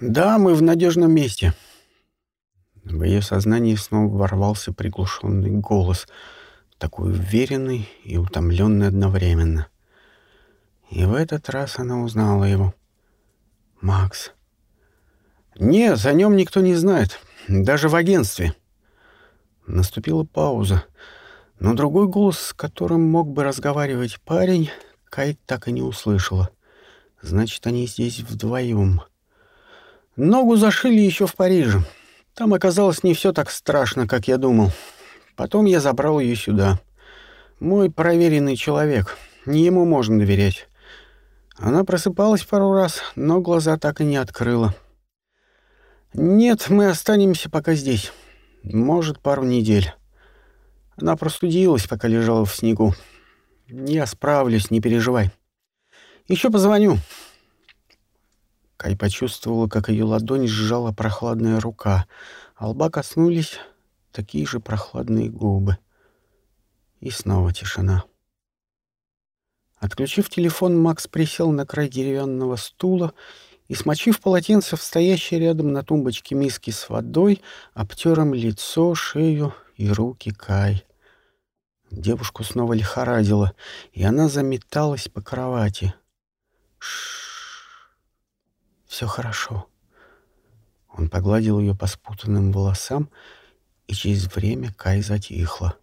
Да, мы в надежном месте. В ее сознании снова ворвался приглушенный голос, такой уверенный и утомленный одновременно. И в этот раз она узнала его. Макс. Нет, о нем никто не знает, даже в агентстве. Наступила пауза, но другой голос, с которым мог бы разговаривать парень, Кайт так и не услышала. Значит, они здесь вдвоем. Ногу зашили еще в Париже. Там оказалось не все так страшно, как я думал. Потом я забрал ее сюда. Мой проверенный человек. Не ему можно доверять. Она просыпалась пару раз, но глаза так и не открыла. Нет, мы останемся пока здесь. Может, пару недель. Она простудилась, пока лежала в снегу. Я справлюсь, не переживай. Еще позвоню. Кай почувствовала, как ее ладонь сжала прохладная рука, а лба коснулись такие же прохладные губы. И снова тишина. Отключив телефон, Макс присел на край деревянного стула и, смочив полотенце в стоящей рядом на тумбочке миски с водой, обтер лицо, шею и руки Кай. Девушку снова лихорадило, и она заметалась по кровати. Все хорошо. Он погладил ее по спутанным волосам, и через время Кай затихла.